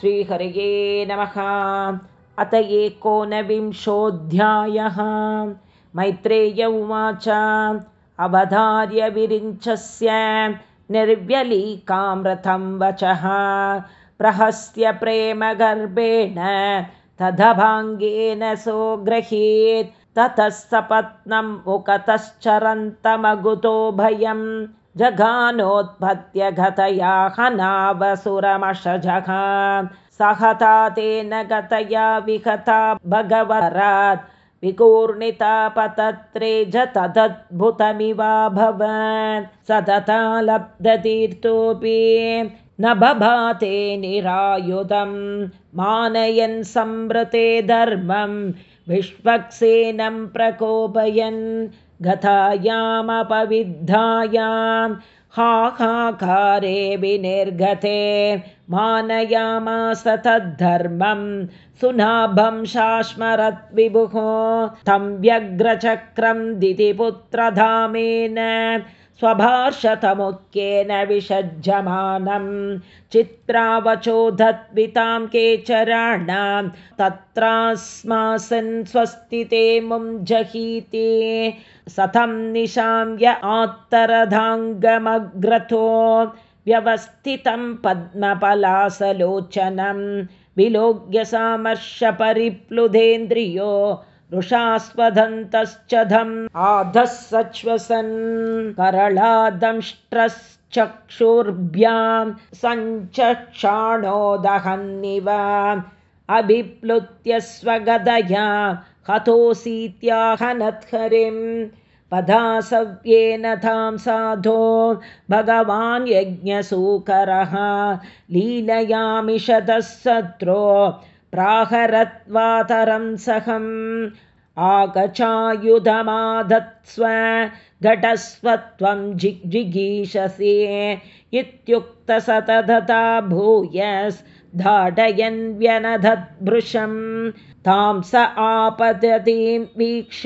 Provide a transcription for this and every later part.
श्रीहरये नमः। अत एकोनविंशोऽध्यायः। मैत्रेय उवाच। अवधार्य विरिञ्चस्य निर्व्यलीकामृतं वचः। प्रहस्य प्रेमगर्भेण तदभाङ्गेन सोऽग्रहीत्। ततः सपत्नं मुकतश्चरन्तमगुतो भयम् जघानोत्पत्य गतया हनावसुरमशजघ सहता तेन गतया विहता भगवरात्। विकूर्णिता पतत्रे ज भवन्। सतता लब्धतीर्थोऽपि न बभाते निरायुधं मानयन् संवृते धर्मं विश्वक्सेनं प्रकोपयन् गतायामपविद्धायां हाहाकारे विनिर्गते मानयामास तद्धर्मं सुनाभं शाश्मरद्विभुः तं व्यग्रचक्रं दितिपुत्रधामेन स्वभाषतमुख्येन विषज्यमानं चित्रावचोधद्वितां केचराणां तत्रास्मासन् स्वस्तिते मुं जहीते सतं निशाम्य आत्तरधाङ्गमग्रथो व्यवस्थितं पद्मपलासलोचनं विलोक्य सामर्शपरिप्लुधेन्द्रियो रुषास्वदन्तश्च धम् आधः सश्वसन् करलादंष्ट्रश्चक्षुर्भ्यां सञ्चक्षाणोदहन्निव। अभिप्लुत्य स्वगदया हतोऽसीत्याहनत्हरिम् पदासव्येन तां साधो भगवान् यज्ञसूकरः। लीलयामिषतः सत्रो प्राहरत्वातरं सहम् आगचायुधमाधत्स्व घटस्वत्वं जिग्जिगीषसे इत्युक्तसततता भूयस्धाटयन् व्यनधद्भृशं तां स आपततीं वीक्ष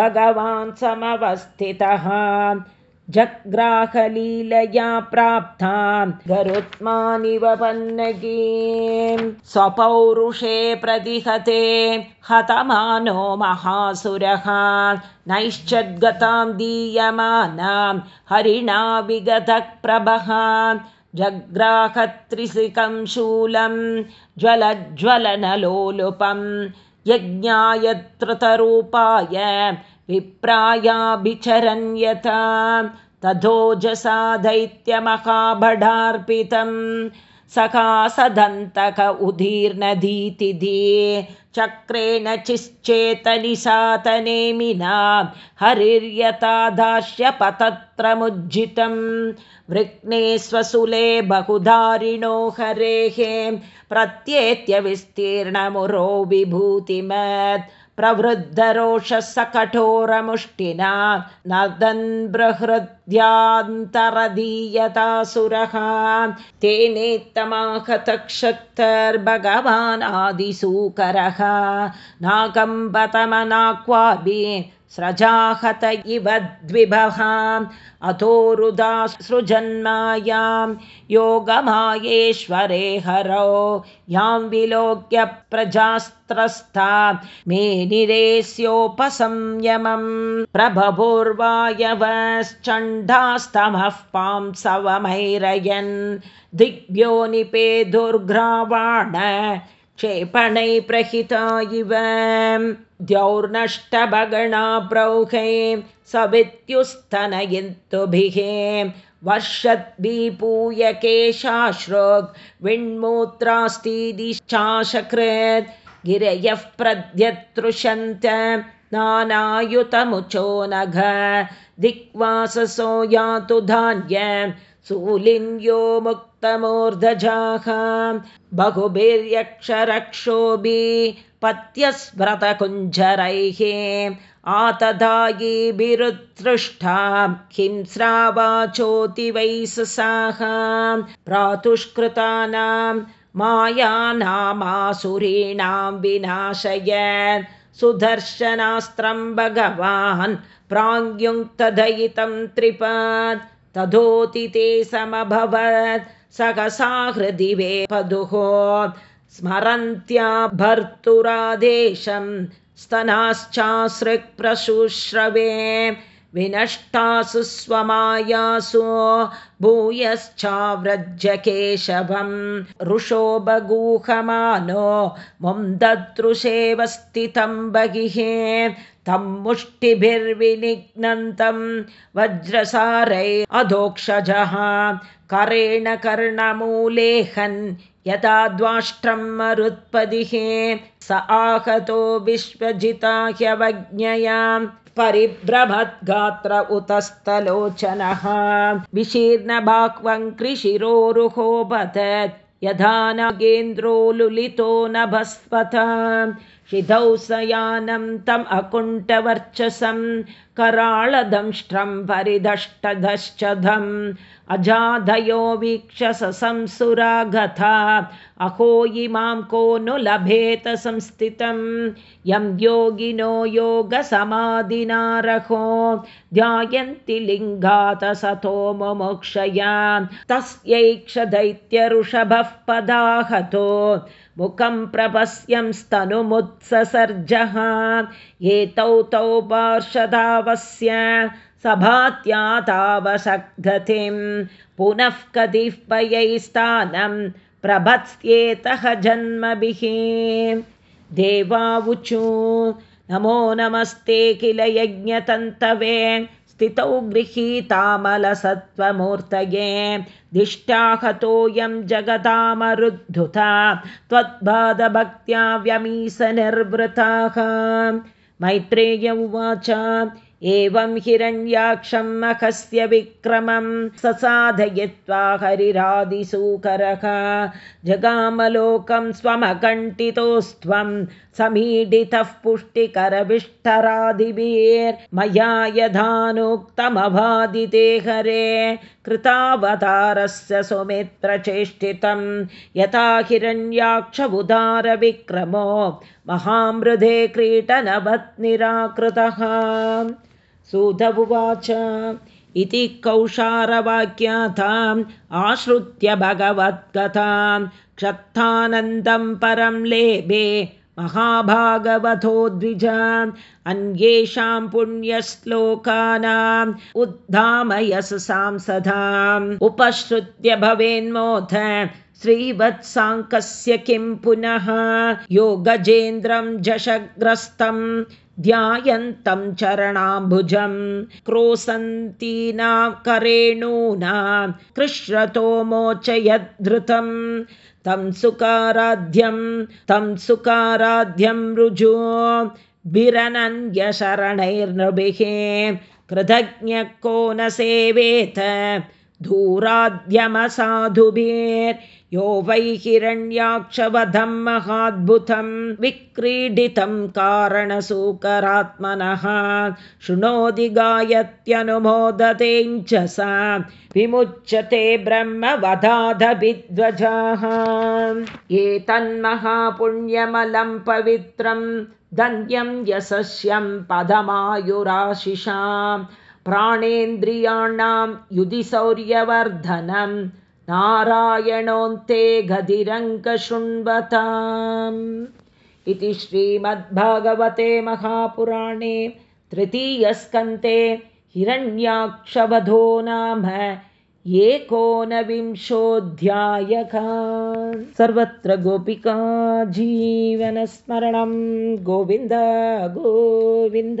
भगवान् समवस्थितः जग्राहलीलया प्राप्तां गरुत्मानिव पन्नगीं। स्वपौरुषे प्रतिहते। हतमानो महासुरः नैश्चद्गतां दीयमानां हरिणा विगतः प्रभः जग्राहत्रिसिकं शूलं। ज्वलज्वलनलोलुपं यज्ञायत्रतरूपाय विप्रायाभिचरन् यथा तथोजसा दैत्यमहाभडार्पितं सखासदन्तक उदीर्णधीतिधि चक्रेण चिश्चेतनिशातनेमिना हरिर्यथा दास्यपतत्रमुज्झितं वृक्ने स्वसुले बहुधारिणो हरेः। प्रत्येत्य विस्तीर्णमुरो विभूतिमत् प्रवृद्धरोषः नदन् बृहृद्यान्तरदीयतासुरः। तेनेत्तमाहतक्षक्तर्भगवान् आदिसूकरः नाकम्बतमनाक्वाभि स्रजाहत इव द्विभः अथोरुदा सृजन्मायां योगमायेश्वरे हरौ। यां विलोक्य प्रजास्त्रस्था। मेनिरेस्योपसंयमं प्रभभुर्वायवश्चण्डास्तमः पांसवमैरयन् दिग्भ्यो निपेदुर्ग्रावाण क्षेपणै प्रहिता इव द्यौर्नष्टभगणा प्रौहे सवित्युस्तनयन्तुभिः वर्षद्भिपूयकेशाश्रुग् विण्मूत्रास्तीदिश्चाशकृत् गिरयः प्रद्यतृषन्त नानायुतमुचो नघ दिक्वाससो यातु धान्यं सूलिन्यो मुक्तमूर्धजाः बहुभिर्यक्षरक्षोभि पत्यस्व्रतकुञ्जरैः आतदायीभिरुत्सृष्टा हिंस्रावाचोति वैससाः प्रातुष्कृतानां मायानामासुरीणां विनाशय सुदर्शनास्त्रं भगवान् प्राङ्युङ्क्तदयितं त्रिपत् तथोति ते समभवत् सहसा हृदिवे पदुः। स्मरन्त्या भर्तुरादेशं स्तनाश्चाश्रिक्प्रशुश्रवे विनष्टासु स्वमायासु भूयश्चाव्रज केशवं ऋषो बगूहमानो मुं ददृशेव स्थितं बहिः तं मुष्टिभिर्विनिघ्नन्तं वज्रसारै अधोक्षजः। करेण कर्णमूलेहन् यथा द्वाष्ट्रं मरुत्पदिः स आहतो विश्वजिता ह्यवज्ञया। परिभ्रमद्गात्र उतस्तलोचनः। विशीर्णबाह्वङ्कृशिरोरुहो बतत् यथा नगेन्द्रो लुलितो नभस्वत शिधौसयानं तम् अकुण्ठवर्चसं कराळदंष्ट्रं परिदष्टधश्चधम् अजाधयो वीक्ष संसुरागथा अहो इमां को नु लभेत संस्थितं। यं योगिनो योगसमाधिनारहो ध्यायन्ति लिङ्गात सतो मुमुक्षया तस्यैक्षदैत्यऋषभः पदाहतो मुखं प्रपश्यं स्तनुमुत्ससर्जः एतौ तौ पार्षदावस्य सभात्यातावसद्गतिं पुनः कतिपयैस्थानं प्रभत्स्येतः जन्मभिः। देवावुचु। नमो नमस्ते किल यज्ञतन्तवे स्थितौ गृहीतामलसत्त्वमूर्तये। दिष्टाहतोऽयं जगतामरुद्धुता। त्वद्बाधभक्त्या व्यमीसनिर्वृताः मैत्रेय उवाच। एवं हिरण्याक्षं मखस्य विक्रमं ससाधयित्वा हरिरादिसूकरः। जगामलोकं स्वमकण्ठितोस्त्वं समीडितः पुष्टिकरविष्ठरादिभिर्मया यथानुक्तमबादिते हरे कृतावतारस्य सुमित्रचेष्टितं यथा हिरण्याक्ष उदारविक्रमो महामृधे क्रीटनभत् सुध उवाच इति कौशारवाक्याताम् आश्रित्य भगवद्गतां क्षत्थानन्दं परं लेभे महाभागवतो द्विजान् अन्येषां पुण्यश्लोकानाम् उद्धामयस सांसदाम् उपश्रुत्य भवेन्मोथ श्रीवत्साङ्कस्य किं पुनः? योगजेन्द्रं जशग्रस्तं ध्यायन्तं चरणाम्बुजं क्रोसन्तीनां करेणूनां कृश्रतो मोचयद्धृतं तं सुकाराध्यं तं सुकाराध्यं रुजु बिरनन्यशरणैर्नृभिः कृतज्ञ को न सेवेत धूराद्यमसाधुभिर्यो वै हिरण्याक्षवधं महाद्भुतं विक्रीडितं कारणसूकरात्मनः। शृणोति गायत्यनुमोदतेञ्च सा विमुच्यते ब्रह्मवधाधभिध्वजाः एतन्महापुण्यमलं पवित्रं धन्यं यशस्यं पदमायुराशिषाम् प्राणेन्द्रियाणां युधिशौर्यवर्धनं नारायणोऽन्ते गधिरङ्गशृण्वताम् इति श्रीमद्भागवते महापुराणे तृतीयस्कन्ते हिरण्याक्षवधो नाम एकोनविंशोऽध्यायः सर्वत्र गोपिका जीवनस्मरणं। गोविन्द गोविन्द